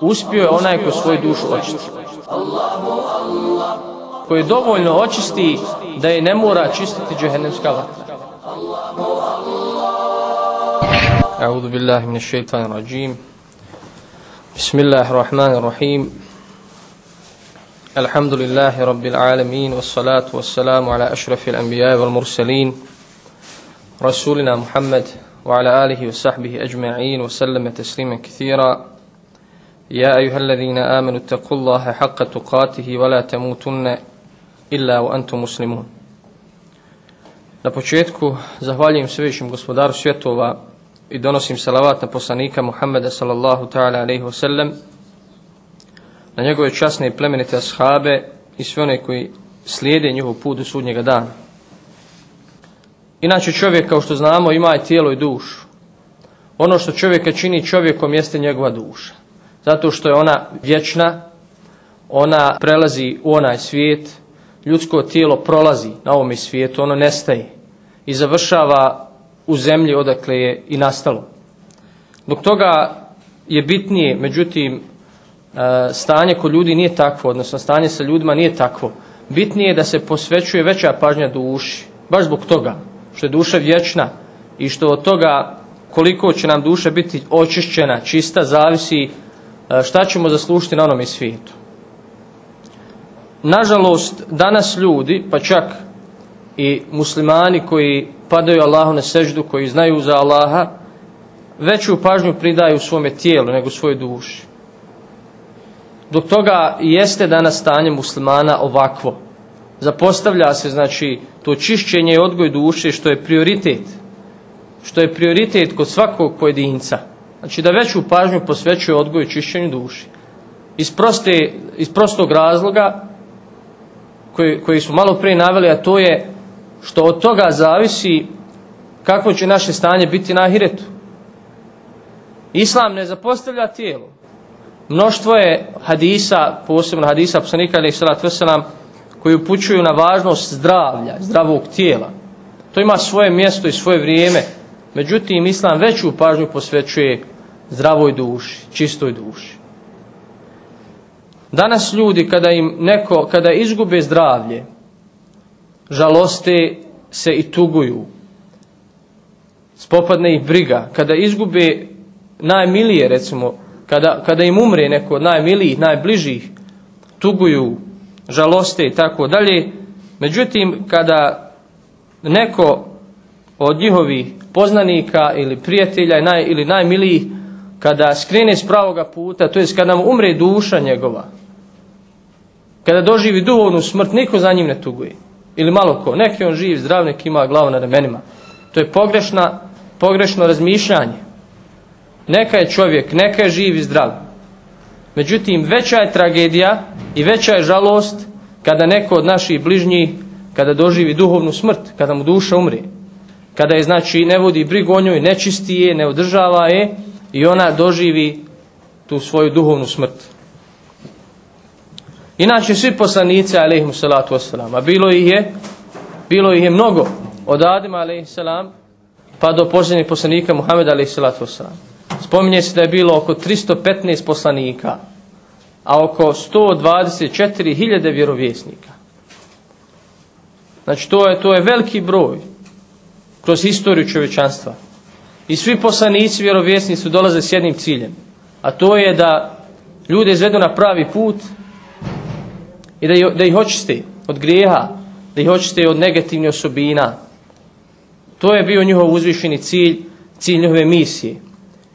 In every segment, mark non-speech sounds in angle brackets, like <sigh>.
Uspio je onaj ko svoju dušu očisti. Koji dovoljno očisti da je ne mora čistiti džehennemska vatra. أعوذ بالله من الشيطان الرجيم بسم الله الرحمن الرحيم. الحمد لله رب العالمين والصلاة والسلام على أشرف الأنبياء والمرسلين رسولنا محمد وعلى آله وصحبه أجمعين وسلم تسليما كثيرا. يا أيها الذين آمنوا اتقوا الله حق تقاته ولا تموتن إلا وأنتم مسلمون. Na početku zahvaljujem svevišnjem gospodaru svjetova i donosim salavat na poslanika Muhammeda sallallahu ta'ala alaihi wasallam na njegove časne i plemenite ashabe i sve one koji slijede njihov put do sudnjega dana. Inače čovjek kao što znamo ima i tijelo i dušu. Ono što čovjeka čini čovjekom jeste njegova duša. Zato što je ona vječna, ona prelazi u onaj svijet, ljudsko tijelo prolazi na ovome svijetu, ono nestaje i završava u zemlji odakle je i nastalo. Dok toga je bitnije, međutim, e, stanje kod ljudi nije takvo, odnosno stanje sa ljudima nije takvo. Bitnije je da se posvećuje veća pažnja duši, baš zbog toga što je duša vječna i što od toga koliko će nam duša biti očišćena, čista, zavisi e, šta ćemo zaslužiti na onome svijetu. Nažalost, danas ljudi, pa čak i muslimani koji padaju Allahu na seždu, koji znaju za Allaha, veću pažnju pridaju svome tijelu nego svojoj duši. Dok toga jeste danas stanje muslimana ovakvo. Zapostavlja se znači to čišćenje i odgoj duše što je prioritet. Što je prioritet kod svakog pojedinca. Znači da veću pažnju posvećuje odgoju i čišćenju duši. Iz, proste, iz prostog razloga koji, koji su malo prije naveli, a to je što od toga zavisi kako će naše stanje biti na ahiretu. Islam ne zapostavlja tijelo. Mnoštvo je hadisa, posebno hadisa poslanika alaih salatu wasalam, koji upućuju na važnost zdravlja, zdravog tijela. To ima svoje mjesto i svoje vrijeme. Međutim, Islam veću pažnju posvećuje zdravoj duši, čistoj duši. Danas ljudi kada im neko, kada izgube zdravlje, žaloste se i tuguju. Spopadne ih briga. Kada izgube najmilije, recimo, kada, kada im umre neko od najmilijih, najbližih, tuguju, žaloste i tako dalje. Međutim, kada neko od njihovih poznanika ili prijatelja naj, ili najmilijih, kada skrene s pravoga puta, to je kada mu umre duša njegova, kada doživi duhovnu smrt, niko za njim ne tuguje. Ili malo ko. Neki on živ, zdrav, neki ima glavu na ramenima. To je pogrešna, pogrešno razmišljanje. Neka je čovjek, neka je živ i zdrav. Međutim, veća je tragedija i veća je žalost kada neko od naših bližnjih, kada doživi duhovnu smrt, kada mu duša umre. Kada je, znači, ne vodi brigu o njoj, ne čisti je, ne održava je i ona doživi tu svoju duhovnu smrt. Inače svi poslanici alejhimu salatu vesselam, a bilo ih je bilo ih je mnogo od Adima alejhi salam pa do posljednjeg poslanika Muhameda alejhi salatu vesselam. Spominje se da je bilo oko 315 poslanika, a oko 124.000 vjerovjesnika. Znači to je to je veliki broj kroz historiju čovječanstva. I svi poslanici vjerovjesnici dolaze s jednim ciljem, a to je da ljude izvedu na pravi put i da, da ih očiste od grijeha, da ih očiste od negativnih osobina. To je bio njihov uzvišeni cilj, cilj njihove misije.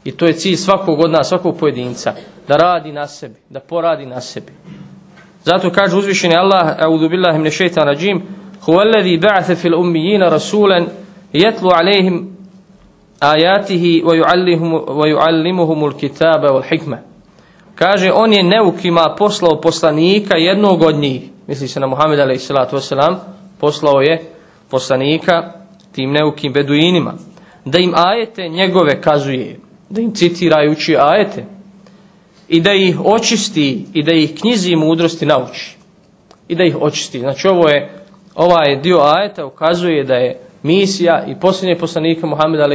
I to je cilj svakog od nas, svakog pojedinca, da radi na sebi, da poradi na sebi. Zato kaže uzvišeni Allah, a'udhu billahi mine šeitan rađim, huwa alladhi ba'atha fil ummiyina rasulan yatlu alayhim ayatihi wa al-kitaba wal hikma Kaže, on je neukima poslao poslanika jednog od njih, misli se na Muhammed wasalam, poslao je poslanika tim neukim beduinima, da im ajete njegove kazuje, da im citirajući ajete. i da ih očisti i da ih knjizi mudrosti nauči. I da ih očisti. Znači ovo je, ovaj dio ajeta ukazuje da je misija i posljednje poslanika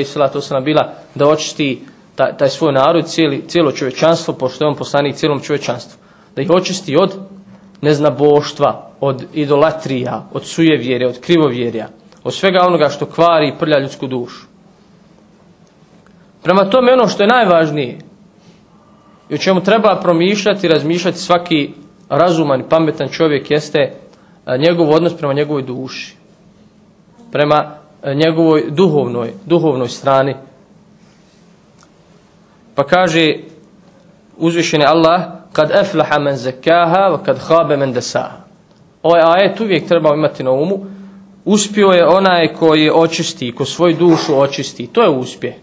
salatu wasalam bila da očisti taj, taj svoj narod, cijeli, cijelo čovječanstvo, pošto je on poslanik cijelom čovječanstvu. Da ih očisti od neznaboštva, od idolatrija, od sujevjerja, od krivovjerja, od svega onoga što kvari i prlja ljudsku dušu. Prema tome ono što je najvažnije i o čemu treba promišljati i razmišljati svaki razuman i pametan čovjek jeste njegov odnos prema njegovoj duši. Prema njegovoj duhovnoj, duhovnoj strani. Pa kaže uzvišeni Allah kad eflaha men zekaha kad habe men desaha. Ovaj ajet uvijek treba imati na umu. Uspio je onaj koji očisti, ko svoju dušu očisti. To je uspjeh.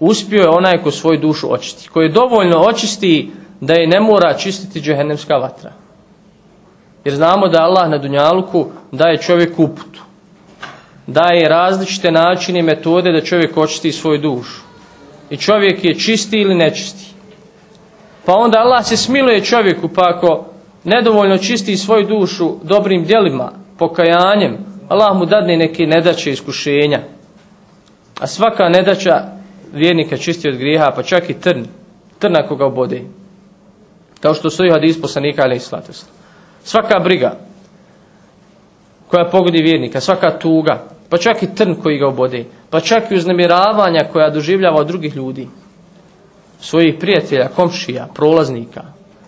Uspio je onaj ko svoju dušu očisti. Koji je dovoljno očisti da je ne mora čistiti džehennemska vatra. Jer znamo da Allah na Dunjaluku daje čovjeku uputu. Daje različite načine i metode da čovjek očisti svoju dušu. I čovjek je čisti ili nečisti. Pa onda Allah se smiluje čovjeku pa ako nedovoljno čisti svoju dušu dobrim djelima, pokajanjem, Allah mu dadne neke nedaće iskušenja. A svaka nedaća vjernika čisti od grijeha, pa čak i trn. Trn ako ga obode. Kao što stoji hadis poslanika ali Svaka briga koja pogodi vjernika, svaka tuga, pa čak i trn koji ga obode, pa čak i uznemiravanja koja doživljava od drugih ljudi, svojih prijatelja, komšija, prolaznika.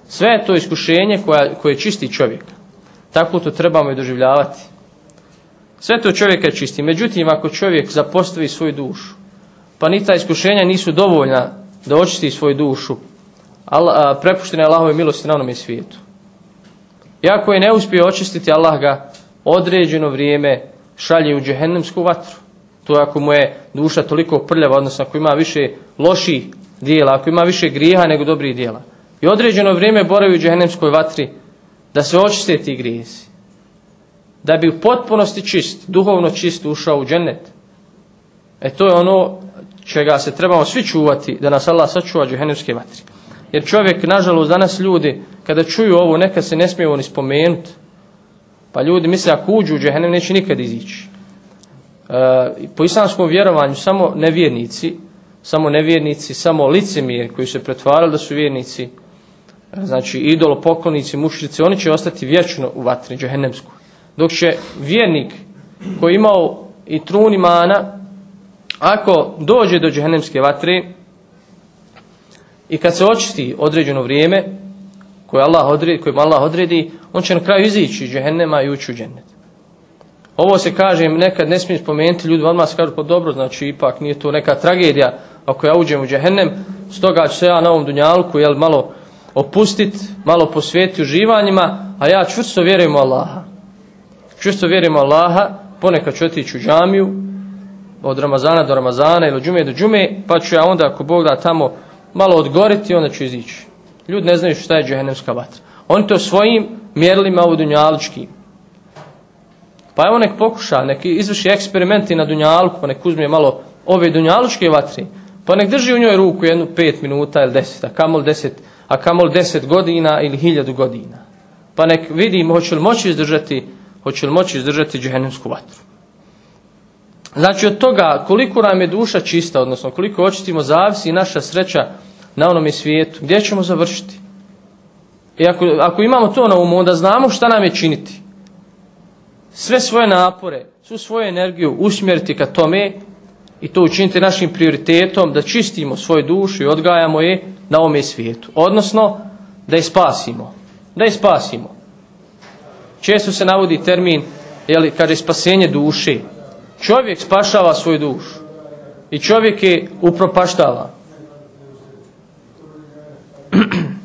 Sve je to iskušenje koja, koje čisti čovjeka. Tako to trebamo i doživljavati. Sve to čovjeka čisti. Međutim, ako čovjek zapostavi svoju dušu, pa ni ta iskušenja nisu dovoljna da očisti svoju dušu, prepuštena je Allahove milosti na onome svijetu. Iako je ne uspije očistiti, Allah ga određeno vrijeme šalje u džehennemsku vatru. To je ako mu je duša toliko prljava, odnosno ako ima više loših dijela, ako ima više grijeha nego dobrih dijela. I određeno vrijeme boravi u džehennemskoj vatri da se očiste ti grijesi. Da bi u potpunosti čist, duhovno čist ušao u džennet. E to je ono čega se trebamo svi čuvati, da nas Allah sačuva džehennemske vatri. Jer čovjek, nažalost, danas ljudi, kada čuju ovo, neka se ne smije ni spomenuti. Pa ljudi misle, ako uđu u džehennem, neće nikad izići. E, po islamskom vjerovanju, samo nevjernici, samo nevjernici, samo licemiri koji se pretvarali da su vjernici, znači idolopoklonici, mušrici, oni će ostati vječno u vatri džehennemsku. Dok će vjernik koji imao i trun imana, ako dođe do džehennemske vatre i kad se očisti određeno vrijeme koje Allah odredi, koje Allah odredi, on će na kraju izići iz džehennema i ući u džennet. Ovo se kaže, nekad ne smijem spomenuti, ljudi odmah se kažu, pa dobro, znači ipak nije to neka tragedija ako ja uđem u džehennem, stoga ću se ja na ovom dunjalku jel, malo opustiti, malo posvetiti uživanjima, a ja čvrsto vjerujem u Allaha. Čvrsto vjerujem u Allaha, ponekad ću otići u džamiju, od Ramazana do Ramazana ili od džume do džume, pa ću ja onda ako Bog da tamo malo odgoriti onda ću izići. Ljudi ne znaju šta je džehennemska vatra. Oni to svojim mjerilima u dunjaličkim. Pa evo nek pokuša, nek izvrši eksperimenti na dunjalku, pa nek uzme malo ove dunjalučke vatre, pa nek drži u njoj ruku jednu pet minuta ili deset, a kamol deset, a kamol deset godina ili hiljadu godina. Pa nek vidimo hoće li moći izdržati, hoće li moći izdržati džehennemsku vatru. Znači od toga koliko nam je duša čista, odnosno koliko očistimo, zavisi naša sreća na onome svijetu. Gdje ćemo završiti? I ako, ako imamo to na umu, onda znamo šta nam je činiti. Sve svoje napore, svu svoju energiju usmjeriti ka tome i to učiniti našim prioritetom da čistimo svoju dušu i odgajamo je na ovome svijetu. Odnosno, da je spasimo. Da je spasimo. Često se navodi termin, jeli, kaže spasenje duše. Čovjek spašava svoju dušu. I čovjek je upropaštava. <clears throat>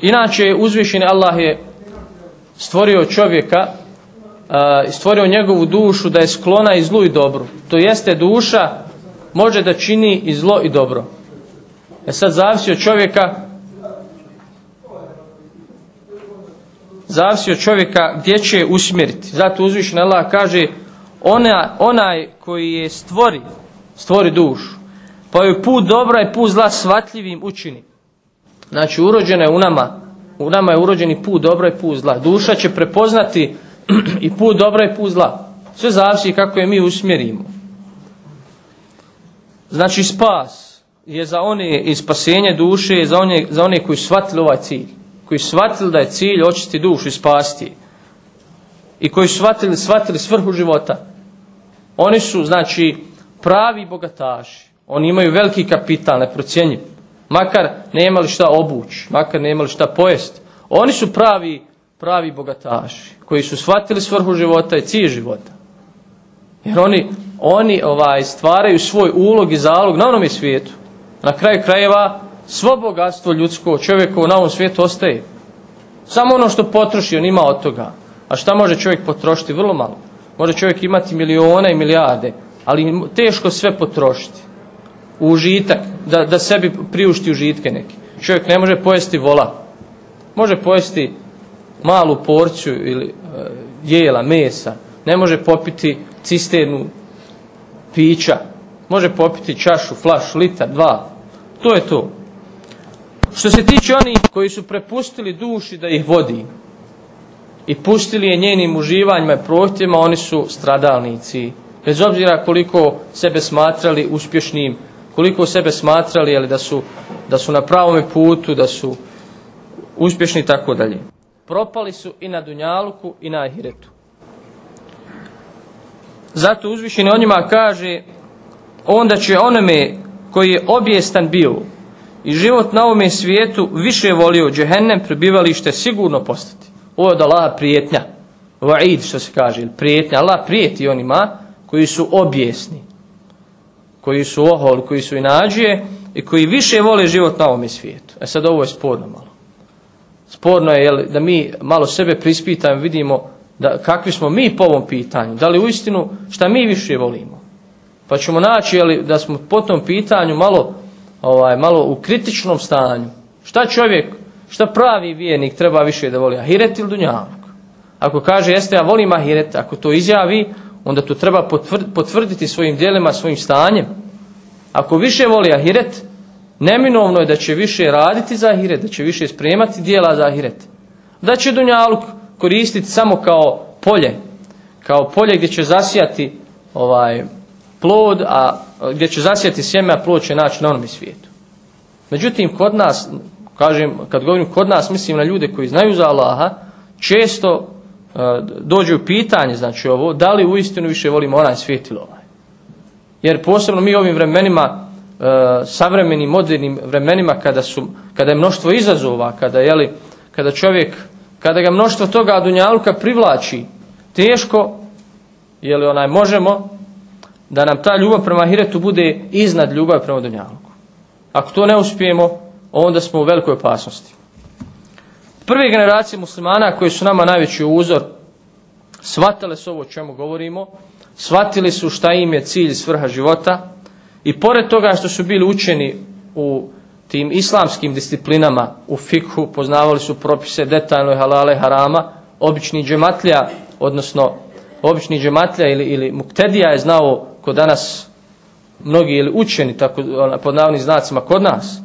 Inače, uzvišeni Allah je stvorio čovjeka i stvorio njegovu dušu da je sklona i zlu i dobru. To jeste duša može da čini i zlo i dobro. E sad zavisi od čovjeka zavisi od čovjeka gdje će usmjeriti. Zato uzvišen Allah kaže ona, onaj koji je stvori, stvori dušu, pa joj put dobra i put zla shvatljivim učini. Znači urođena je u nama, u nama je urođeni put dobra i put zla. Duša će prepoznati <clears throat> i put dobra i put zla. Sve zavisi kako je mi usmjerimo. Znači spas je za one i spasenje duše je za one, za one koji shvatili ovaj cilj. Koji shvatili da je cilj očiti dušu i spasti. I koji su shvatili, shvatili svrhu života. Oni su, znači, pravi bogataši. Oni imaju veliki kapital, neprocjenjiv. Makar ne imali šta obući, makar ne imali šta pojesti. Oni su pravi, pravi bogataši, koji su shvatili svrhu života i cilj života. Jer oni, oni ovaj, stvaraju svoj ulog i zalog na onome svijetu. Na kraju krajeva, svo bogatstvo ljudsko, čovjekovo na ovom svijetu ostaje. Samo ono što potroši, on ima od toga. A šta može čovjek potrošiti? Vrlo malo. Može čovjek imati milione i milijarde, ali teško sve potrošiti. U užitak, da, da sebi priušti užitke neki. Čovjek ne može pojesti vola. Može pojesti malu porciju ili e, jela, mesa. Ne može popiti cisternu pića. Može popiti čašu, flaš, litar, dva. To je to. Što se tiče onih koji su prepustili duši da ih vodi i pustili je njenim uživanjima i prohtjevima, oni su stradalnici. Bez obzira koliko sebe smatrali uspješnim, koliko sebe smatrali ali da su, da su na pravome putu, da su uspješni i tako dalje. Propali su i na Dunjaluku i na Ahiretu. Zato uzvišeni o njima kaže onda će onome koji je objestan bio i život na ovome svijetu više volio džehennem prebivalište sigurno postati. Ovo je od Allaha prijetnja. Vaid što se kaže, prijetnja. Allah prijeti onima koji su objesni, koji su ohol, koji su inađije i koji više vole život na ovome svijetu. E sad ovo je sporno malo. Sporno je jel, da mi malo sebe prispitamo, vidimo da, kakvi smo mi po ovom pitanju. Da li u istinu šta mi više volimo. Pa ćemo naći jel, da smo po tom pitanju malo, ovaj, malo u kritičnom stanju. Šta čovjek, šta pravi vijenik treba više da voli? Ahiret ili dunjavog? Ako kaže jeste ja volim ahiret, ako to izjavi, onda to treba potvrditi svojim djelima, svojim stanjem. Ako više voli ahiret, neminovno je da će više raditi za ahiret, da će više spremati dijela za ahiret. Da će dunjaluk koristiti samo kao polje, kao polje gdje će zasijati ovaj plod, a gdje će zasijati sjeme, a plod će naći na onome svijetu. Međutim, kod nas, kažem, kad govorim kod nas, mislim na ljude koji znaju za Allaha, često dođe u pitanje, znači ovo, da li uistinu više volimo onaj svijet ili ovaj. Jer posebno mi ovim vremenima, uh, savremenim, modernim vremenima, kada, su, kada je mnoštvo izazova, kada, jeli, kada čovjek kada ga mnoštvo toga dunjaluka privlači teško, je li onaj možemo da nam ta ljubav prema Hiretu bude iznad ljubav prema dunjaluku. Ako to ne uspijemo, onda smo u velikoj opasnosti. Prve generacije muslimana koji su nama najveći uzor, shvatile su ovo o čemu govorimo, shvatili su šta im je cilj svrha života i pored toga što su bili učeni u tim islamskim disciplinama u fikhu poznavali su propise detaljno halale harama, obični džematlija, odnosno obični džematlija ili, ili muktedija je znao kod danas mnogi ili učeni tako, pod navodnim znacima kod nas.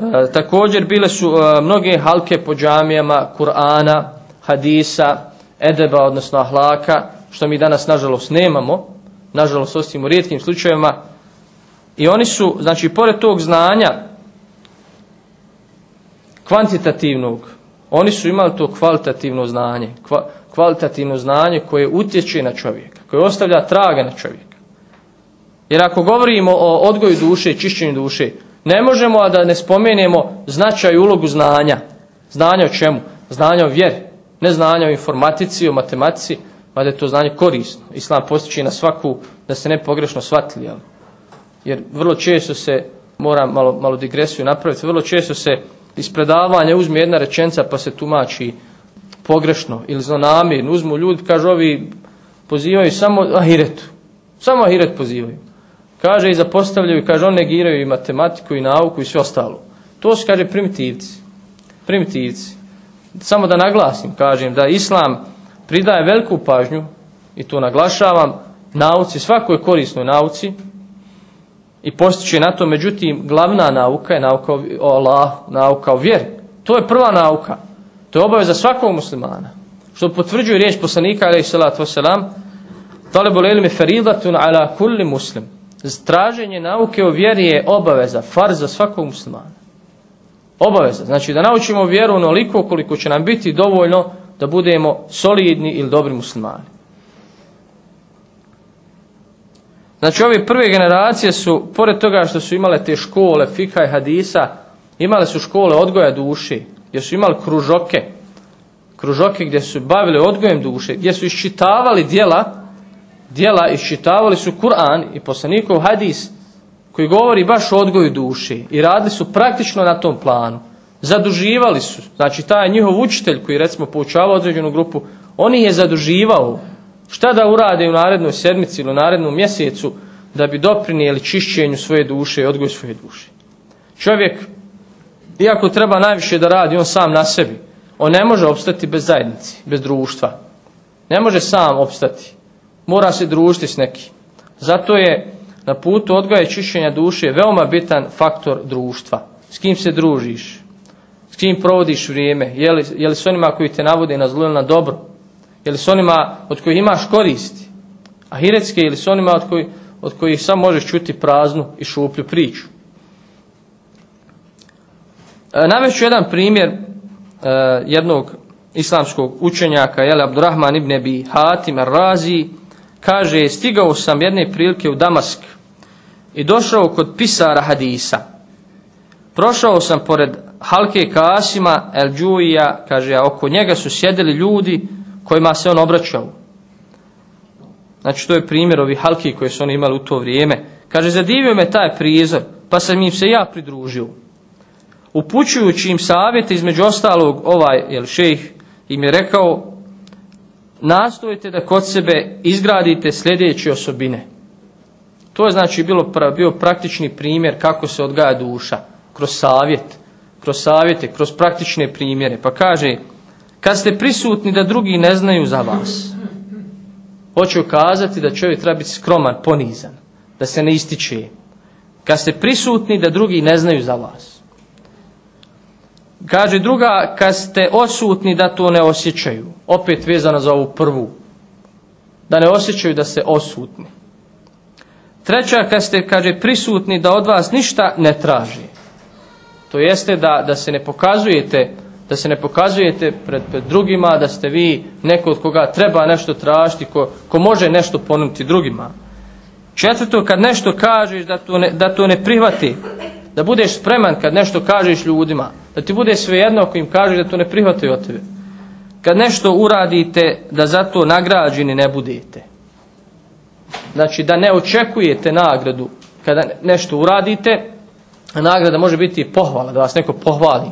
E, također bile su e, mnoge halke po džamijama Kur'ana, hadisa, edeba, odnosno ahlaka, što mi danas nažalost nemamo, nažalost osim u rijetkim slučajevima. I oni su, znači, pored tog znanja, kvantitativnog, oni su imali to kvalitativno znanje, kva, kvalitativno znanje koje utječe na čovjeka, koje ostavlja traga na čovjeka. Jer ako govorimo o odgoju duše čišćenju duše, ne možemo a da ne spomenemo značaj ulogu znanja. Znanja o čemu? Znanja o vjeri. Ne znanja o informatici, o matematici, mada je to znanje korisno. Islam postiče na svaku, da se ne pogrešno shvatili. Jel? Jer vrlo često se, moram malo, malo digresiju napraviti, vrlo često se iz predavanja uzme jedna rečenca pa se tumači pogrešno ili zlonamirno. Uzmu ljudi, kažu ovi pozivaju samo ahiretu. Samo ahiret pozivaju. Kaže i zapostavljaju, kaže on negiraju i matematiku i nauku i sve ostalo. To su, kaže, primitivci. Primitivci. Samo da naglasim, kažem, da Islam pridaje veliku pažnju, i to naglašavam, nauci, svakoj korisnoj nauci, i postiče na to, međutim, glavna nauka je nauka o Allah, nauka o vjeri. To je prva nauka. To je obaveza svakog muslimana. Što potvrđuje riječ poslanika, alaih salatu wasalam, talibul ilmi feridatun ala kulli muslim. Traženje nauke o vjeri je obaveza, farz za svakog muslimana. Obaveza. Znači da naučimo vjeru onoliko koliko će nam biti dovoljno da budemo solidni ili dobri muslimani. Znači ove prve generacije su, pored toga što su imale te škole, fika i hadisa, imale su škole odgoja duši, gdje su imali kružoke, kružoke gdje su bavili odgojem duše, gdje su iščitavali dijela, dijela iščitavali su Kur'an i poslanikov hadis, koji govori baš o odgoju duše i radili su praktično na tom planu. Zaduživali su, znači taj njihov učitelj koji recimo poučava određenu grupu, on je zaduživao Šta da urade u narednoj sedmici ili u narednom mjesecu da bi doprinijeli čišćenju svoje duše i odgoju svoje duše. Čovjek, iako treba najviše da radi on sam na sebi, on ne može opstati bez zajednici, bez društva. Ne može sam opstati. Mora se družiti s nekim. Zato je na putu odgoja i čišćenja duše veoma bitan faktor društva. S kim se družiš? S kim provodiš vrijeme? Je li, je li s onima koji te navode na zlo ili na dobro? Je li s onima od kojih imaš koristi? Ahiretske ili s onima od, koji, od kojih sam možeš čuti praznu i šuplju priču? E, Naveću jedan primjer e, jednog islamskog učenjaka, jel, Abdurrahman ibn Abi Hatim Razi, kaže, stigao sam jedne prilike u Damask i došao kod pisara hadisa. Prošao sam pored Halke Kasima El Džuija, kaže, a oko njega su sjedili ljudi kojima se on obraćao. Znači to je primjer ovih halki koje su oni imali u to vrijeme. Kaže, zadivio me taj prizor, pa sam im se ja pridružio. Upućujući im savjete, između ostalog, ovaj jel, šejh im je rekao, nastojite da kod sebe izgradite sljedeće osobine. To je znači bilo, bio praktični primjer kako se odgaja duša. Kroz savjet, kroz savjete, kroz praktične primjere. Pa kaže, kad ste prisutni da drugi ne znaju za vas. Hoću kazati da čovjek treba biti skroman, ponizan, da se ne ističe. Kad ste prisutni da drugi ne znaju za vas. Kaže druga, kad ste osutni da to ne osjećaju. Opet vezano za ovu prvu. Da ne osjećaju da se osutni. Treća, kad ste, kaže, prisutni da od vas ništa ne traži. To jeste da, da se ne pokazujete da se ne pokazujete pred, pred drugima, da ste vi neko od koga treba nešto tražiti, ko, ko može nešto ponuditi drugima. Četvrto, kad nešto kažeš da to, ne, da to ne prihvati, da budeš spreman kad nešto kažeš ljudima, da ti bude svejedno ako im kažeš da to ne prihvati od tebe. Kad nešto uradite, da za to nagrađeni ne budete. Znači, da ne očekujete nagradu kada nešto uradite, a nagrada može biti pohvala, da vas neko pohvali.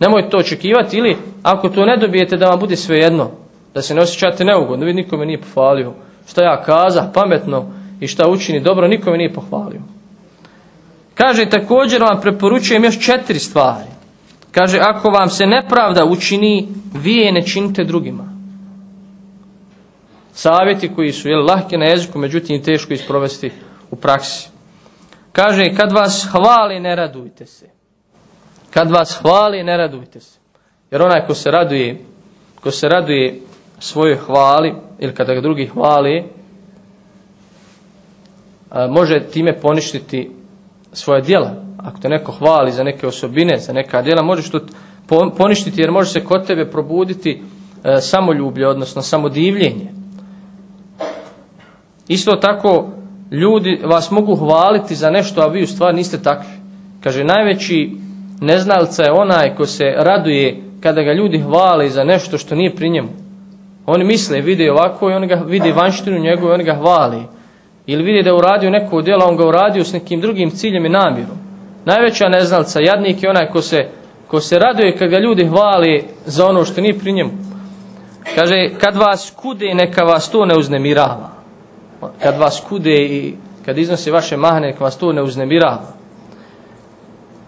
Nemojte to očekivati ili ako to ne dobijete da vam bude svejedno, da se ne osjećate neugodno, vidi nikome nije pohvalio. Šta ja kaza, pametno i šta učini dobro, nikome nije pohvalio. Kaže također vam preporučujem još četiri stvari. Kaže ako vam se nepravda učini, vi je ne činite drugima. Savjeti koji su jel, lahke na jeziku, međutim teško isprovesti u praksi. Kaže kad vas hvali ne radujte se. Kad vas hvali, ne radujte se. Jer onaj ko se raduje, ko se raduje svojoj hvali, ili kada ga drugi hvali, može time poništiti svoje djela. Ako te neko hvali za neke osobine, za neka djela, možeš to poništiti jer može se kod tebe probuditi e, samoljublje, odnosno samodivljenje. Isto tako, ljudi vas mogu hvaliti za nešto, a vi u stvari niste takvi. Kaže, najveći Neznalca je onaj ko se raduje kada ga ljudi hvale za nešto što nije pri njemu. Oni misle, vide ovako i oni ga vide vanštinu njegovu i oni ga hvali. Ili vide da je uradio neko djelo, on ga uradio s nekim drugim ciljem i namjerom. Najveća neznalca, jadnik je onaj ko se, ko se raduje kad ga ljudi hvali za ono što nije pri njemu. Kaže, kad vas kude, neka vas to ne uznemirava. Kad vas kude i kad iznosi vaše mahne, neka vas to ne uznemirava.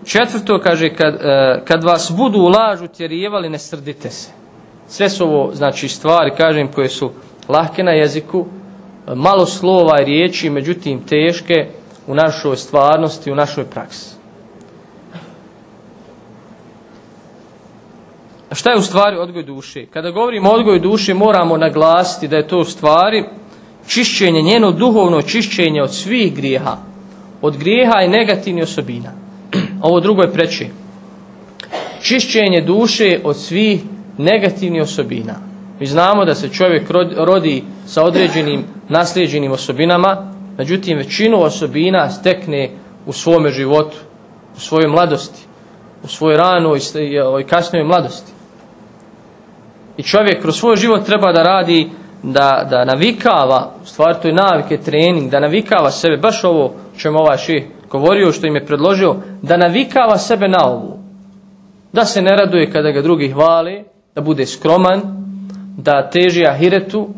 Četvrto kaže, kad, e, kad vas budu u lažu tjerijevali, ne srdite se. Sve su ovo, znači, stvari, kažem, koje su lahke na jeziku, malo slova i riječi, međutim teške, u našoj stvarnosti, u našoj praksi. Šta je u stvari odgoj duše? Kada govorimo o odgoju duše moramo naglasiti da je to u stvari čišćenje, njeno duhovno čišćenje od svih grijeha. Od grijeha i negativnih osobina. Ovo drugo je preče. Čišćenje duše od svih negativnih osobina. Mi znamo da se čovjek rodi sa određenim nasljeđenim osobinama, međutim većinu osobina stekne u svome životu, u svojoj mladosti, u svojoj ranoj i kasnoj mladosti. I čovjek kroz svoj život treba da radi, da, da navikava, u stvari to je navike, trening, da navikava sebe, baš ovo čemu ovaj ših govorio, što im je predložio, da navikava sebe na ovu. Da se ne raduje kada ga drugi hvali, da bude skroman, da teži ahiretu,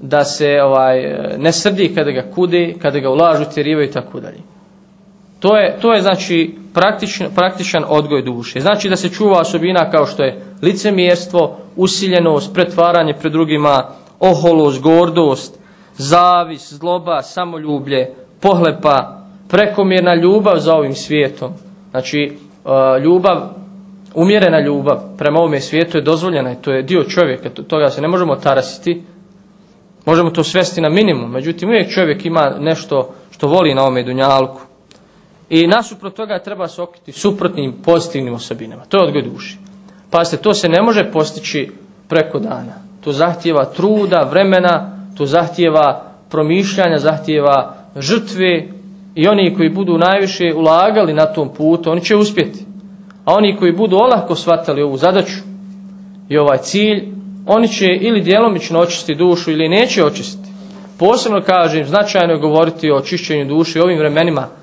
da se ovaj ne srdi kada ga kude, kada ga ulažu, tjerivaju i tako dalje. To je, to je znači praktičan, praktičan odgoj duše. Znači da se čuva osobina kao što je licemjerstvo, usiljenost, pretvaranje pred drugima, oholost, gordost, zavis, zloba, samoljublje, pohlepa, prekomjerna ljubav za ovim svijetom. Znači ljubav, umjerena ljubav prema ovome svijetu je dozvoljena i to je dio čovjeka, toga se ne možemo tarasiti. Možemo to svesti na minimum, međutim uvijek čovjek ima nešto što voli na ovome dunjalku. I nasuprot toga treba se okriti suprotnim pozitivnim osobinama. To je odgoj duši. se to se ne može postići preko dana. To zahtjeva truda, vremena, to zahtjeva promišljanja, zahtjeva žrtve i oni koji budu najviše ulagali na tom putu, oni će uspjeti. A oni koji budu olako shvatali ovu zadaću i ovaj cilj, oni će ili djelomično očistiti dušu ili neće očistiti. Posebno kažem, značajno je govoriti o čišćenju duše u ovim vremenima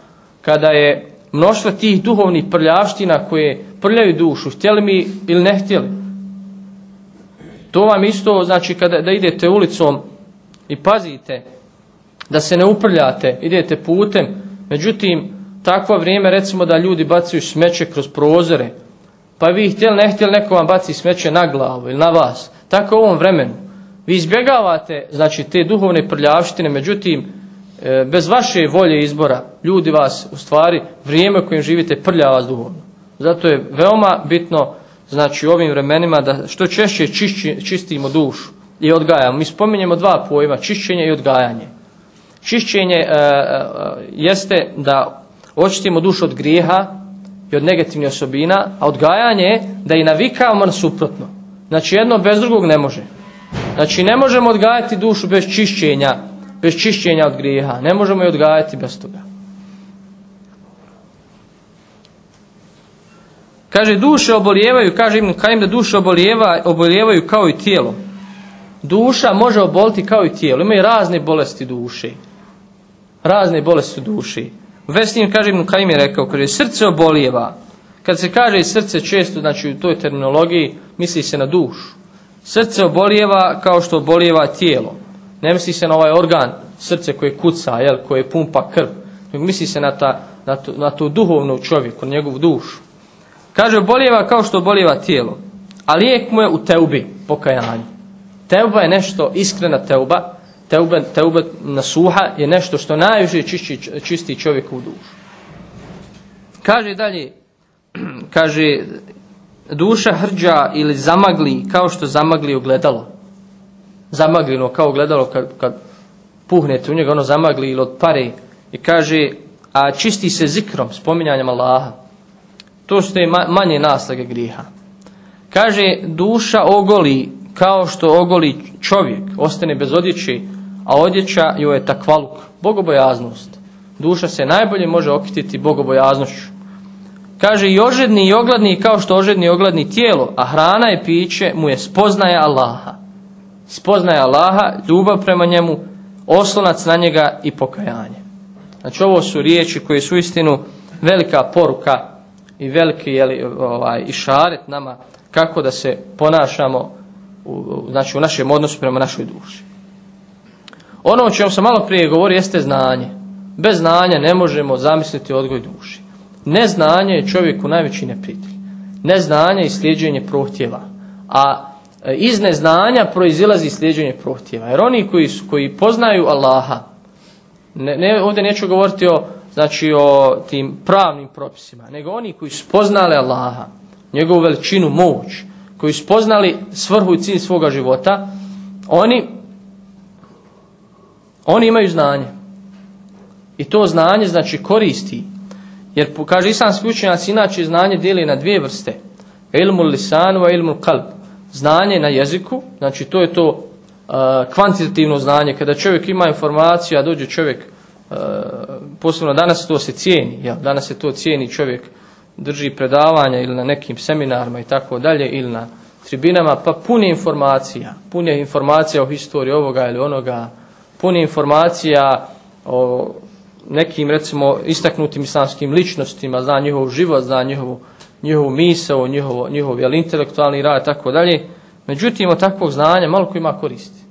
kada je mnoštvo tih duhovnih prljavština koje prljaju dušu, htjeli mi ili ne htjeli. To vam isto znači kada da idete ulicom i pazite da se ne uprljate, idete putem, međutim takvo vrijeme recimo da ljudi bacaju smeće kroz prozore, pa vi htjeli ne htjeli neko vam baci smeće na glavu ili na vas. Tako u ovom vremenu. Vi izbjegavate znači te duhovne prljavštine, međutim bez vaše volje izbora ljudi vas u stvari vrijeme u kojem živite prlja vas duhovno. Zato je veoma bitno znači u ovim vremenima da što češće čistimo dušu i odgajamo. Mi spominjemo dva pojma, čišćenje i odgajanje. Čišćenje e, e, jeste da očistimo dušu od grijeha i od negativnih osobina, a odgajanje je da i navikavamo na suprotno. Znači jedno bez drugog ne može. Znači ne možemo odgajati dušu bez čišćenja bez čišćenja od grijeha. Ne možemo je odgajati bez toga. Kaže, duše obolijevaju, kaže im Kajim da duše obolijeva, obolijevaju kao i tijelo. Duša može oboliti kao i tijelo. Imaju razne bolesti duše. Razne bolesti duše. Vesnim, kaže im Kajim je rekao, kaže, srce obolijeva. Kad se kaže srce često, znači u toj terminologiji, misli se na dušu. Srce obolijeva kao što obolijeva tijelo. Ne misli se na ovaj organ, srce koje kuca, jel, koje pumpa krv. Nego misli se na, ta, na, tu, na tu duhovnu čovjeku, na njegovu dušu. Kaže, bolijeva kao što bolijeva tijelo. A lijek mu je u teubi, pokajanju. Teuba je nešto, iskrena teuba, teuba, teuba na suha je nešto što najviše čisti, čisti čovjeku dušu. Kaže dalje, <clears throat> kaže, duša hrđa ili zamagli kao što zamagli ogledalo zamagljeno kao gledalo kad, kad puhnete u njega, ono zamagli ili od pare i kaže, a čisti se zikrom, spominjanjem Allaha. To su te manje naslage griha. Kaže, duša ogoli kao što ogoli čovjek, ostane bez odjeće, a odjeća joj je takvaluk, bogobojaznost. Duša se najbolje može okititi bogobojaznošću. Kaže i ožedni i ogladni kao što ožedni i ogladni tijelo, a hrana i piće mu je spoznaje Allaha spoznaje Allaha, ljubav prema njemu, oslonac na njega i pokajanje. Znači ovo su riječi koje su istinu velika poruka i veliki jeli, ovaj, išaret nama kako da se ponašamo u, znači u našem odnosu prema našoj duši. Ono o čemu sam malo prije govorio jeste znanje. Bez znanja ne možemo zamisliti odgoj duši. Neznanje je čovjeku najveći neprijatelj. Neznanje i slijeđenje prohtjeva. A iz neznanja proizilazi sljeđenje prohtjeva. Jer oni koji, su, koji poznaju Allaha, ne, ne, ovdje neću govoriti o znači o tim pravnim propisima, nego oni koji su spoznali Allaha, njegovu veličinu, moć, koji su spoznali svrhu i cilj svoga života, oni oni imaju znanje. I to znanje znači koristi. Jer kaže islamski učenjaci inače znanje dijeli na dvije vrste. Ilmu lisanu i ilmu kalb. Znanje na jeziku, znači to je to uh, kvantitativno znanje. Kada čovjek ima informaciju, a dođe čovjek, uh, posebno danas to se cijeni, ja, danas se to cijeni čovjek drži predavanja ili na nekim seminarima i tako dalje, ili na tribinama, pa puni informacija, puni informacija o historiji ovoga ili onoga, puni informacija o nekim recimo istaknutim islamskim ličnostima, zna njihov život, zna njihovu, njihovu misao, njihovo, njihov jel, intelektualni rad tako dalje. Međutim, od takvog znanja malo ko ima koristi.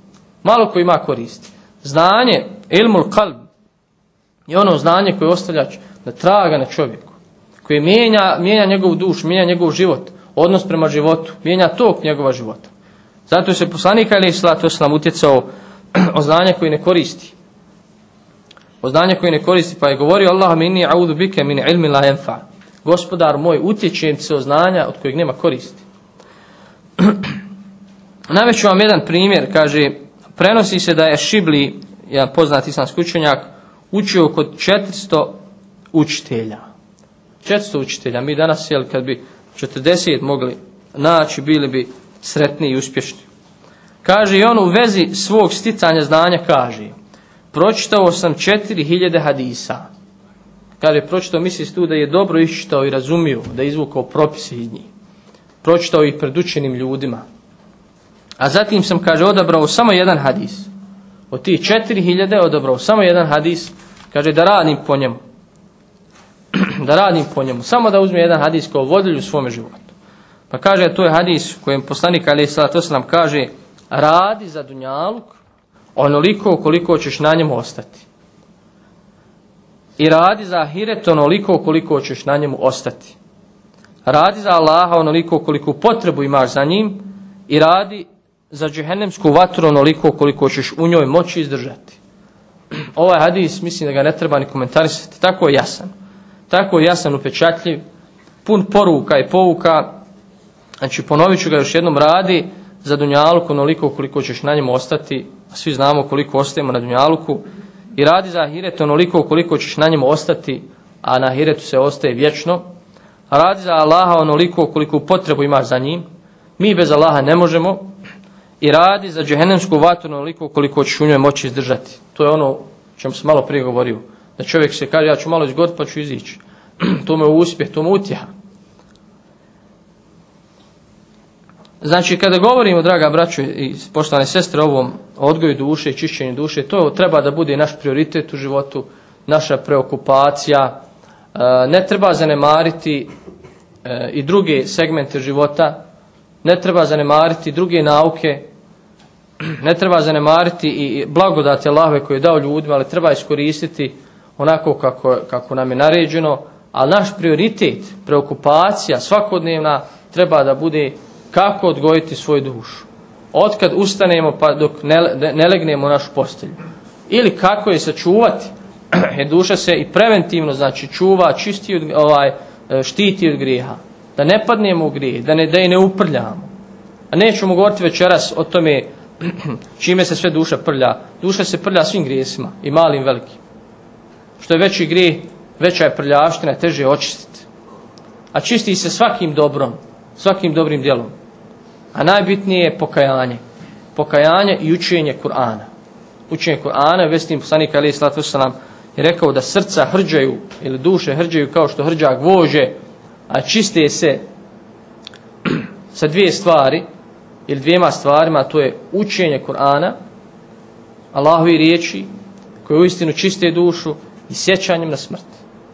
Malo ko ima koristi. Znanje, ilmul kalb, je ono znanje koje ostavlja na traga na čovjeku. Koje mijenja, mijenja njegov duš, mijenja njegov život, odnos prema životu, mijenja tok njegova života. Zato se poslanik Ali Islatu Oslam utjecao <clears throat> o znanje koje ne koristi. O znanje koje ne koristi, pa je govorio Allah minni audu bike min ilmi la enfa. Gospodar moj, utječem se o znanja od kojeg nema koristi. <clears throat> Naveću vam jedan primjer, kaže, prenosi se da je Šibli, jedan poznat islamski učenjak, učio kod 400 učitelja. 400 učitelja. Mi danas, jel, kad bi 40 mogli naći, bili bi sretni i uspješni. Kaže i on u vezi svog sticanja znanja kaže pročitao sam 4000 hadisa. Kaže, pročitao misli tu da je dobro iščitao i razumio, da je izvukao propise iz njih. Pročitao ih pred učenim ljudima. A zatim sam, kaže, odabrao samo jedan hadis. Od tih 4000 odabrao samo jedan hadis. Kaže, da radim po njemu. <clears throat> da radim po njemu. Samo da uzme jedan hadis kao vodilju u svome životu. Pa kaže, to je hadis kojem poslanik Ali Salatu nam kaže, radi za dunjaluk onoliko koliko ćeš na njemu ostati. I radi za ahiret onoliko koliko ćeš na njemu ostati. Radi za Allaha onoliko koliko potrebu imaš za njim i radi za džehennemsku vatru onoliko koliko ćeš u njoj moći izdržati. <clears throat> Ovaj hadis mislim da ga ne treba ni komentarisati. Tako je jasan. Tako je jasan upečatljiv. Pun poruka i pouka. Znači ponovit ću ga još jednom radi za Dunjaluku onoliko koliko ćeš na njemu ostati, svi znamo koliko ostajemo na Dunjaluku, i radi za Ahiret onoliko koliko ćeš na njemu ostati, a na Ahiretu se ostaje vječno, radi za Allaha onoliko koliko potrebu imaš za njim, mi bez Allaha ne možemo, i radi za džehennemsku vatru onoliko koliko ćeš u njoj moći izdržati. To je ono čemu sam malo prije govorio. Da čovjek se kaže, ja ću malo izgod pa ću izići. <clears throat> to me uspjeh, to me utjeha. Znači, kada govorimo, draga braćo i poštovane sestre, o ovom odgoju duše i čišćenju duše, to treba da bude naš prioritet u životu, naša preokupacija. E, ne treba zanemariti e, i druge segmente života, ne treba zanemariti druge nauke, ne treba zanemariti i blagodate Allahove koje je dao ljudima, ali treba iskoristiti onako kako, kako nam je naređeno, ali naš prioritet, preokupacija svakodnevna treba da bude kako odgojiti svoju dušu. Otkad ustanemo pa dok ne, ne legnemo u našu postelju. Ili kako je sačuvati. <clears throat> Jer duša se i preventivno znači čuva, čisti od, ovaj, štiti od grijeha. Da ne padnemo u grijeh, da, ne, da je ne uprljamo. A nećemo govoriti večeras o tome <clears throat> čime se sve duša prlja. Duša se prlja svim grijesima, i malim i velikim. Što je veći grijeh, veća je prljavština, teže je očistiti. A čisti se svakim dobrom, svakim dobrim djelom. A najbitnije je pokajanje. Pokajanje i učenje Kur'ana. Učenje Kur'ana, vestim poslanik Ali Islatu Salam je rekao da srca hrđaju ili duše hrđaju kao što hrđa gvože, a čiste se <clears throat> sa dvije stvari ili dvijema stvarima, to je učenje Kur'ana, Allahovi riječi koje uistinu čiste dušu i sjećanjem na smrt.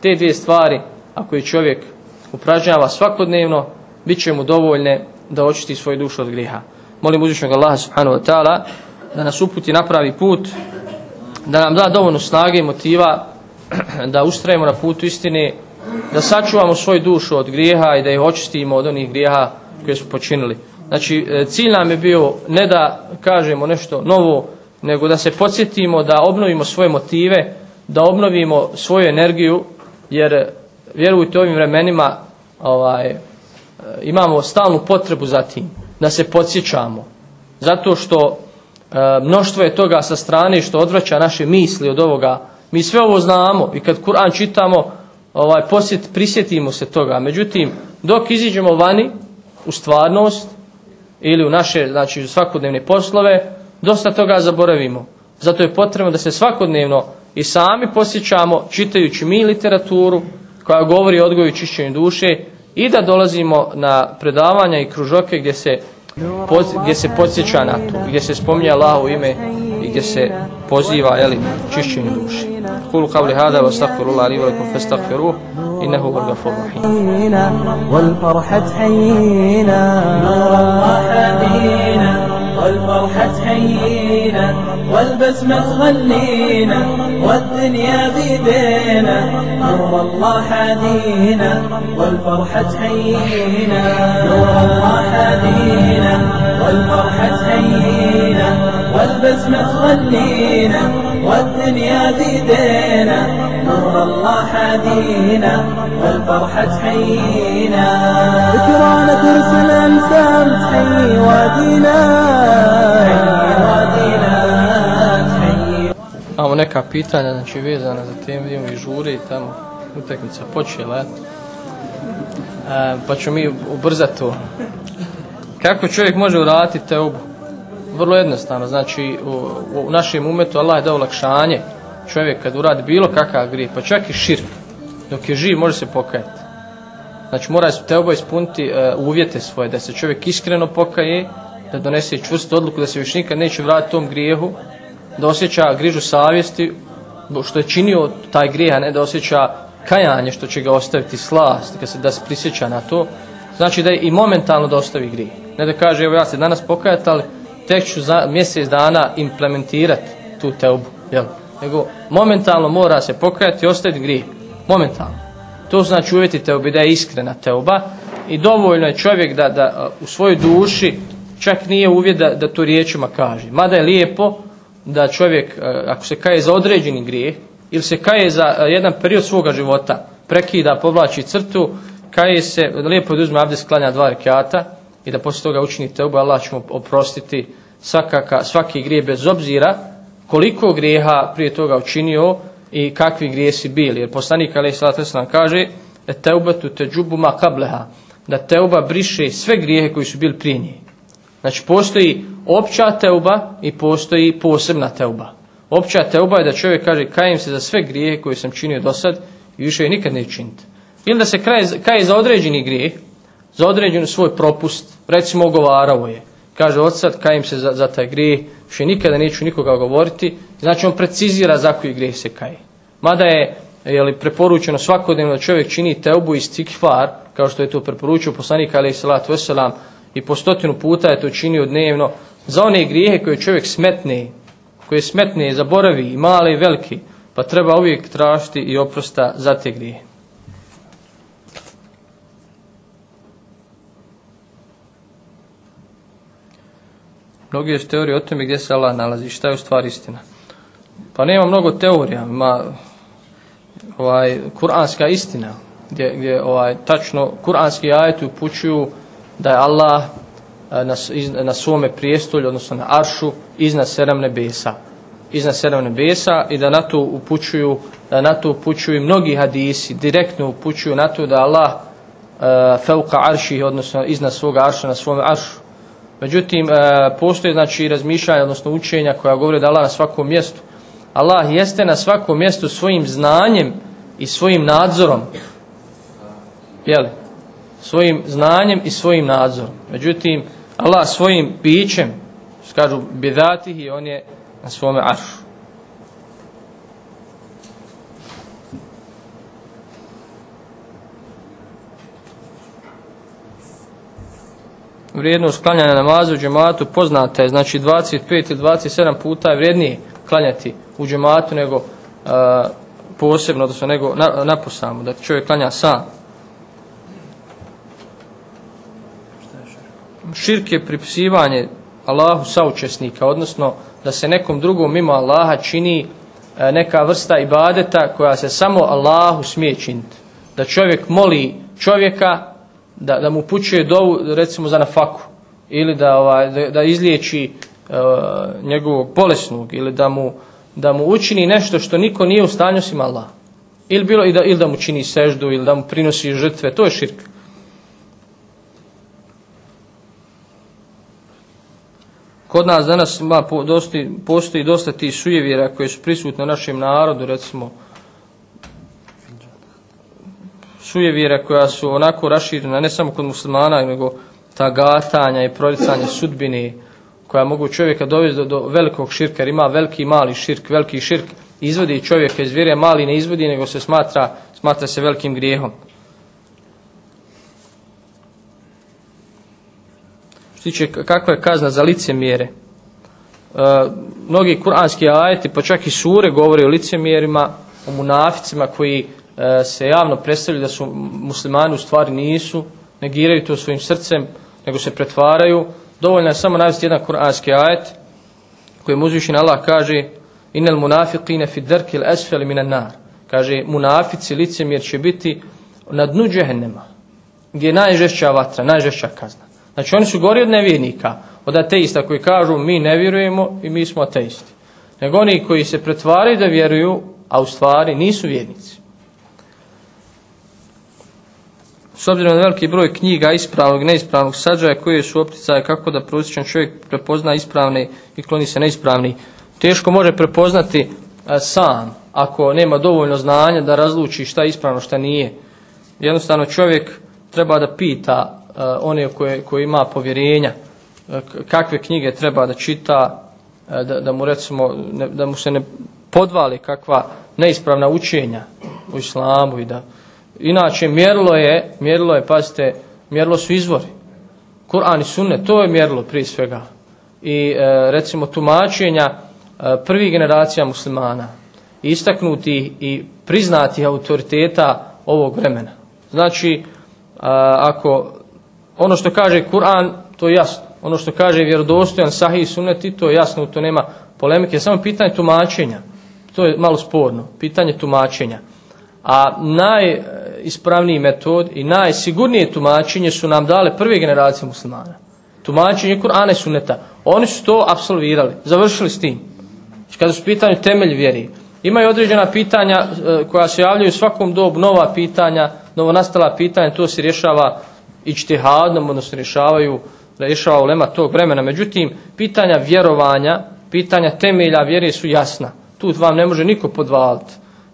Te dvije stvari, ako je čovjek upražnjava svakodnevno, bit će mu dovoljne da očisti svoju dušu od grijeha. Molim uzvišnog Allaha subhanahu wa ta'ala da nas uputi na pravi put, da nam da dovoljno snage i motiva <clears throat> da ustrajemo na putu istine, da sačuvamo svoju dušu od grijeha i da ih očistimo od onih grijeha koje smo počinili. Znači, e, cilj nam je bio ne da kažemo nešto novo, nego da se podsjetimo, da obnovimo svoje motive, da obnovimo svoju energiju jer vjerujte ovim vremenima ovaj, e, imamo stalnu potrebu za tim da se podsjećamo. Zato što e, mnoštvo je toga sa strane što odvraća naše misli od ovoga. Mi sve ovo znamo i kad Kur'an čitamo ovaj posjet, prisjetimo se toga. Međutim dok iziđemo vani u stvarnost ili u naše znači svakodnevne poslove dosta toga zaboravimo. Zato je potrebno da se svakodnevno i sami posjećamo čitajući mi literaturu koja govori o odgoju i čišćenju duše i da dolazimo na predavanja i kružoke gdje se, gdje se podsjeća na to, gdje se spominje Allah u ime i gdje se poziva jeli, čišćenju duše. Kulu kavli hada wa stakfirullah li velikum fastakfiruh innehu huwal gafur rahim. والفرحة تحيينا والبسمة تغنينا والدنيا بيدينا نور الله حادينا والفرحة تحيينا نور الله حادينا والفرحة تحيينا والبسمة تغنينا والدنيا بيدينا نور الله حادينا والفرحة تحيينا ذكرانا ترسل أنسام تحيي وادينا تحيي وادينا تحيي Imamo neka pitanja, znači vezana za temu, idemo i žure i tamo utakmica počela. E, pa ću mi ubrzati to. Kako čovjek može uraditi teubu? Vrlo jednostavno, znači u, u našem umetu Allah je dao olakšanje. Čovjek kad uradi bilo kakav grijeh, pa čak i širk, dok je živ može se pokajati. Znači mora se teuba ispuniti e, uvjete svoje, da se čovjek iskreno pokaje, da donese čvrstu odluku da se više nikad neće vratiti tom grijehu, da osjeća grižu savjesti što je činio taj grijeh, a ne da osjeća kajanje što će ga ostaviti slast, kad se da se prisjeća na to. Znači da i momentalno da ostavi grijeh. Ne da kaže evo ja se danas pokajati, ali tek ću za mjesec dana implementirati tu teubu. Jel? Nego momentalno mora se pokajati i ostaviti grijeh. Momentalno. To znači uvjeti teubi da je iskrena teuba i dovoljno je čovjek da, da u svojoj duši čak nije uvjet da, da to riječima kaže. Mada je lijepo da čovjek, ako se kaje za određeni grijeh, ili se kaje za jedan period svoga života, prekida, povlači crtu, kaje se, lijepo da uzme abdest, klanja dva rekiata i da poslije toga učini teubu, Allah će mu oprostiti svakaka, svaki grijeh bez obzira koliko grijeha prije toga učinio i kakvi grijesi bili. Jer poslanik alaih nam kaže teubatu te džubuma kableha, da teuba briše sve grijehe koji su bili prije nje. Znači postoji opća teuba i postoji posebna teuba. Opća teuba je da čovjek kaže kajem se za sve grijehe koje sam činio do sad i više je nikad neću činiti. Ili da se kaje, kaje za određeni grijeh, za određeni svoj propust, recimo ogovarao je. Kaže od sad kajem se za, za taj grijeh, više nikada neću nikoga govoriti, znači on precizira za koji grijeh se kaje. Mada je je li preporučeno svakodnevno da čovjek čini teubu iz tikfar, kao što je to preporučio poslanik alaih salatu wasalam, i po stotinu puta je to činio dnevno, za one grijehe koje čovjek smetne, koje smetne, zaboravi, i male i velike, pa treba uvijek tražiti i oprosta za te grijehe. Mnogi su teorije o tome gdje se Allah nalazi, šta je u stvari istina. Pa nema mnogo teorija, ima ovaj, kuranska istina, gdje, gdje ovaj, tačno kuranski ajeti upućuju da je Allah na, na svome prijestolju, odnosno na aršu, iznad sedam nebesa. Iznad sedam nebesa i da na to upućuju, da na to upućuju mnogi hadisi, direktno upućuju na to da Allah uh, feuka arši, odnosno iznad svoga arša na svome aršu. Međutim, uh, postoje znači razmišljanja, odnosno učenja koja govore da Allah na svakom mjestu. Allah jeste na svakom mjestu svojim znanjem i svojim nadzorom. Jeli? svojim znanjem i svojim nadzorom. Međutim, Allah svojim bićem, kažu bidatih i on je na svome aršu. Vrijednost klanjanja namaza u džematu poznata je, znači 25 ili 27 puta je vrijednije klanjati u džematu nego uh, posebno, odnosno nego na, naposamo, da čovjek klanja sam. širk je pripisivanje Allahu saučesnika, odnosno da se nekom drugom mimo Allaha čini e, neka vrsta ibadeta koja se samo Allahu smije činiti. Da čovjek moli čovjeka da, da mu pućuje dovu recimo za nafaku ili da, ovaj, da, da izliječi e, njegovog bolesnog ili da mu, da mu učini nešto što niko nije u stanju osim Allah. Ili, bilo, i da, ili da mu čini seždu ili da mu prinosi žrtve, to je širk. Kod nas danas ima po- dosti, postoji dosta tih sujevjera koje su prisutne našem narodu, recimo sujevjera koja su onako raširena ne samo kod muslimana, nego ta gatanja i proricanje sudbine koja mogu čovjeka dovesti do, do velikog širka, jer ima veliki i mali širk, veliki širk izvodi čovjeka iz vjere, mali ne izvodi, nego se smatra, smatra se velikim grijehom. Što tiče kakva je kazna za licemjere, Uh, mnogi kuranski ajeti, pa čak i sure govore o licemjerima, o munaficima koji se javno predstavljaju da su muslimani u stvari nisu, negiraju to svojim srcem, nego se pretvaraju. Dovoljno je samo navesti jedan kuranski ajet kojem uzvišen Allah kaže inel munafiqine fi derkil esfeli minan nar. Kaže munafici, licemjer će biti na dnu džehennema, gdje je najžešća vatra, najžešća kazna. Znači oni su gori od nevjernika, od ateista koji kažu mi ne vjerujemo i mi smo ateisti. Nego oni koji se pretvaraju da vjeruju, a u stvari nisu vjernici. S obzirom na veliki broj knjiga ispravnog i neispravnog sadržaja koje su opticaje kako da prosječan čovjek prepozna ispravne i kloni se neispravni, teško može prepoznati a, sam ako nema dovoljno znanja da razluči šta je ispravno, šta nije. Jednostavno čovjek treba da pita a, one koje, koje ima povjerenja k- kakve knjige treba da čita, da, da mu recimo ne, da mu se ne podvali kakva neispravna učenja u islamu i da inače mjerilo je mjerilo je pazite mjerilo su izvori. Kur'an i sunnet to je mjerilo prije svega. I e, recimo tumačenja e, prvih generacija muslimana istaknuti i priznati autoriteta ovog vremena. Znači a, ako ono što kaže Kur'an to je jasno. Ono što kaže vjerodostojan sahih i to je jasno to nema polemike. Samo pitanje tumačenja. To je malo sporno. Pitanje tumačenja. A najispravniji metod i najsigurnije tumačenje su nam dale prve generacije muslimana. Tumačenje Kur'ana i Sunneta. Oni su to apsolvirali, završili s tim. Znači, Kada su pitanju temelj vjeri. Imaju određena pitanja e, koja se javljaju u svakom dobu, nova pitanja, novonastala pitanja, to se rješava ičtihadnom, odnosno rješavaju, rješava ulema tog vremena. Međutim, pitanja vjerovanja, pitanja temelja vjere su jasna. Tu vam ne može niko podvaliti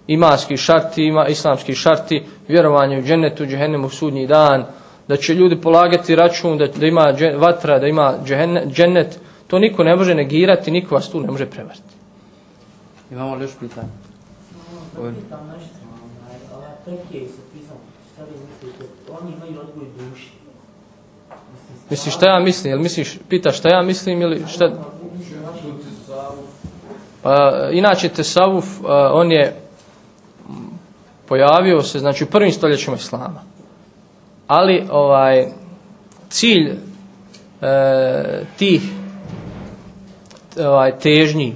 imanski šarti, ima islamski šarti, vjerovanje u džennetu, džehennemu, sudnji dan, da će ljudi polagati račun, da, da ima dže- vatra, da ima džennet, to niko ne može negirati, niko vas tu ne može prevariti. Imamo li još pitanje? Ovo- Pitam nešto, onaj, ova Tolkije i sofizam, šta vi mislite, oni imaju odgoj duši. Mislim, Misliš šta ja mislim, jel misliš, pitaš šta ja mislim ili šta... Pa, inače Tesavuf, on je pojavio se znači u prvim stoljećima islama. Ali ovaj cilj e, tih ovaj težnji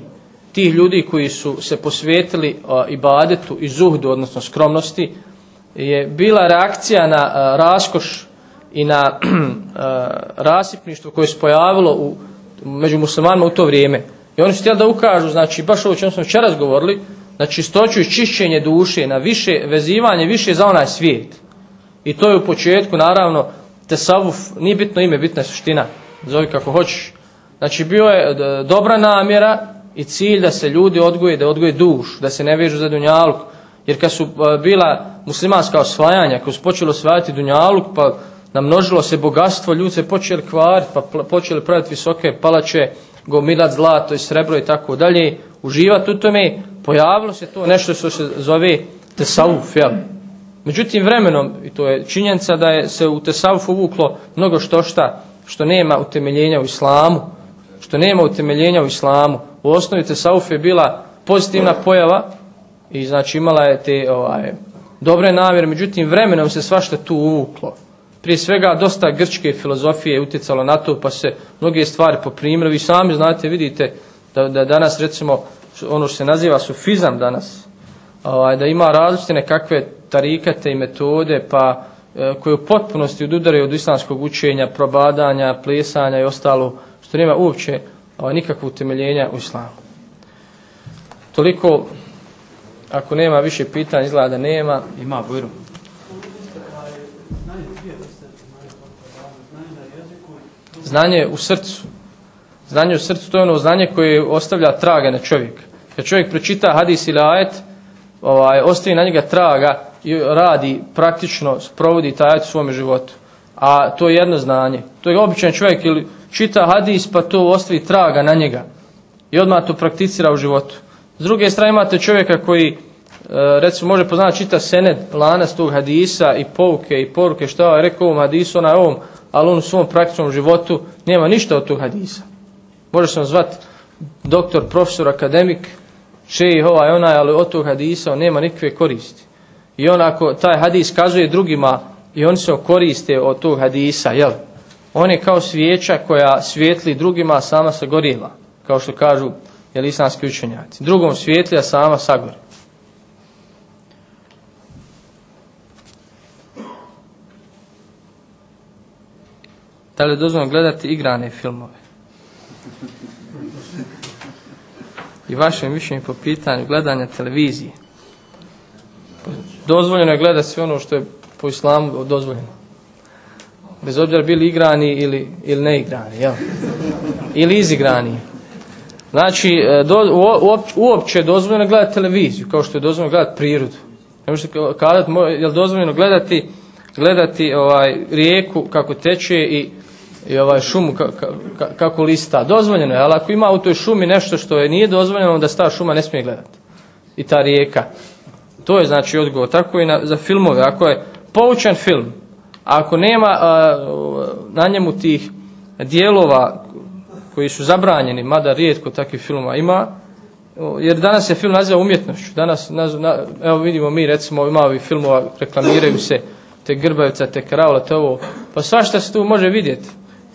tih ljudi koji su se posvetili o, ibadetu i zuhdu, odnosno skromnosti, je bila reakcija na a, raskoš i na a, <clears throat> rasipništvo koje se pojavilo u, među muslimanima u to vrijeme. I oni su htjeli da ukažu, znači, baš ovo čemu smo včeras govorili, na čistoću i čišćenje duše, na više vezivanje, više za onaj svijet. I to je u početku, naravno, tesavuf, nije bitno ime, bitna je suština, zove kako hoćeš. Znači, bio je d- dobra namjera i cilj da se ljudi odgoje, da odgoje duš, da se ne vežu za dunjaluk. Jer kad su a, bila muslimanska osvajanja, kad su počeli osvajati dunjaluk, pa namnožilo se bogatstvo, ljudi se počeli kvariti, pa počeli praviti visoke palače, gomilat zlato i srebro i tako dalje, uživati u tome, pojavilo se to nešto što se zove tesavuf, jel? Međutim, vremenom, i to je činjenica da je se u Tesavuf uvuklo mnogo što šta, što nema utemeljenja u islamu, što nema utemeljenja u islamu. U osnovi Tesavuf je bila pozitivna pojava i znači imala je te ovaj, dobre namjere, međutim vremenom se svašta tu uvuklo. Prije svega dosta grčke filozofije je utjecalo na to, pa se mnoge stvari poprimile. Vi sami znate, vidite da, da danas recimo ono što se naziva sufizam danas, ovaj, da ima različite nekakve tarikate i metode, pa e, koje u potpunosti odudaraju od islamskog učenja, probadanja, plesanja i ostalo, što nema uopće ovaj, nikakvog utemeljenja u islamu. Toliko, ako nema više pitanja, izgleda da nema. Ima, bujru. Znanje u srcu. Znanje u srcu to je ono znanje koje ostavlja traga na čovjeka. Kad čovjek pročita hadis ili ajet, ovaj, ostavi na njega traga i radi praktično, provodi taj ajet u svome životu. A to je jedno znanje. To je običan čovjek ili čita hadis pa to ostavi traga na njega. I odmah to prakticira u životu. S druge strane imate čovjeka koji e, recimo može poznati čita sened lanac tog hadisa i pouke i poruke što je rekao ovom hadisu, onaj ovom, ali on u svom praktičnom životu nema ništa od tog hadisa. Može se on zvat doktor, profesor, akademik, šejih ovaj onaj, ali od tog hadisa nema nikakve koristi. I on ako taj hadis kazuje drugima i oni se koriste od tog hadisa, jel? On je kao svijeća koja svijetli drugima, a sama gorila. Kao što kažu jel, islamski učenjaci. Drugom svijetli, a sama sagori. Da li je gledati igrane filmove? I vaše mišljenje po pitanju gledanja televizije. Dozvoljeno je gledati sve ono što je po islamu dozvoljeno. Bez obzira bili igrani ili, ili neigrani, jel? Ili izigrani. Znači, e, do, uopće, je dozvoljeno gledati televiziju, kao što je dozvoljeno gledati prirodu. Ne možete kazati, je li dozvoljeno gledati, gledati ovaj, rijeku kako teče i, i ovaj šumu ka, ka- ka- kako lista. Dozvoljeno je, ali ako ima u toj šumi nešto što je nije dozvoljeno, onda ta šuma ne smije gledati. I ta rijeka. To je znači odgovor. Tako i na, za filmove. Ako je poučan film, ako nema a, na njemu tih dijelova koji su zabranjeni, mada rijetko takvih filmova ima, jer danas se film naziva umjetnošću. Danas, naz- na, evo vidimo mi recimo ima ovih filmova, reklamiraju se te grbavca, te karaula, te ovo. Pa svašta se tu može vidjeti.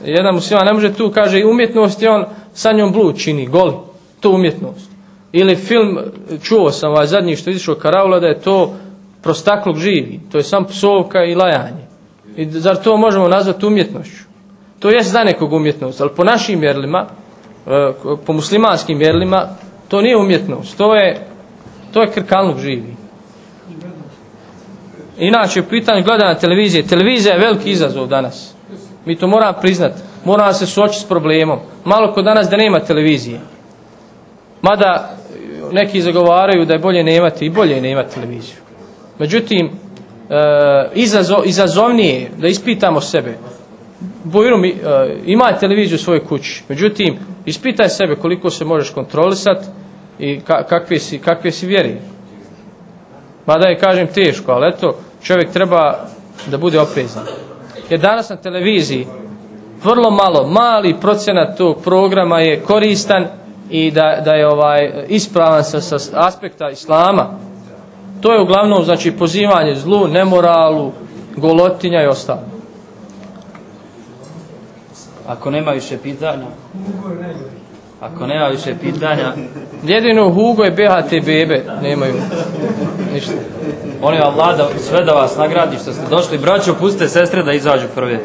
Jedan musliman ne može tu, kaže, i umjetnost je on sa njom blu čini, goli. To umjetnost. Ili film, čuo sam ovaj zadnji što izišao Karaula da je to prostakluk živi. To je sam psovka i lajanje. I zar to možemo nazvati umjetnošću? To jest za nekog umjetnost, ali po našim mjerilima, e, po muslimanskim mjerilima, to nije umjetnost. To je, to je krkalnuk živi. Inače, u pitanju gledanja televizije, televizija je veliki izazov danas. Mi to moramo priznati. Moramo se suočiti s problemom. Malo ko danas da nema televizije. Mada e, neki zagovaraju da je bolje nemati i bolje je nemati televiziju. Međutim, e, izazo, izazovnije je da ispitamo sebe. Bujru mi, e, ima televiziju u svojoj kući. Međutim, ispitaj sebe koliko se možeš kontrolisati i ka, kakve, si, kakve si vjeri. Mada je, kažem, teško, ali eto, čovjek treba da bude oprezan. Jer danas na televiziji vrlo malo, mali procenat tog programa je koristan i da, da je ovaj ispravan sa, sa aspekta islama. To je uglavnom znači pozivanje zlu, nemoralu, golotinja i ostalo. Ako nema više pitanja... Ako nema više pitanja, Jedino Hugo i BHT bebe nemaju ništa. molim Allah da sve da vas nagradi što ste došli. Braćo, pustite sestre da izađu prve.